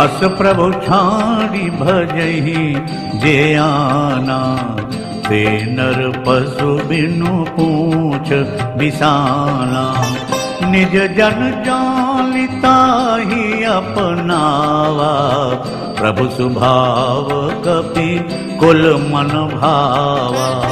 अस अस् भजहि भजही आना ते नर पशु बिनु पूछ बिसाना निज जन जालिताहि अपनावा प्रभु सुभाव कपि कुल मन भावा।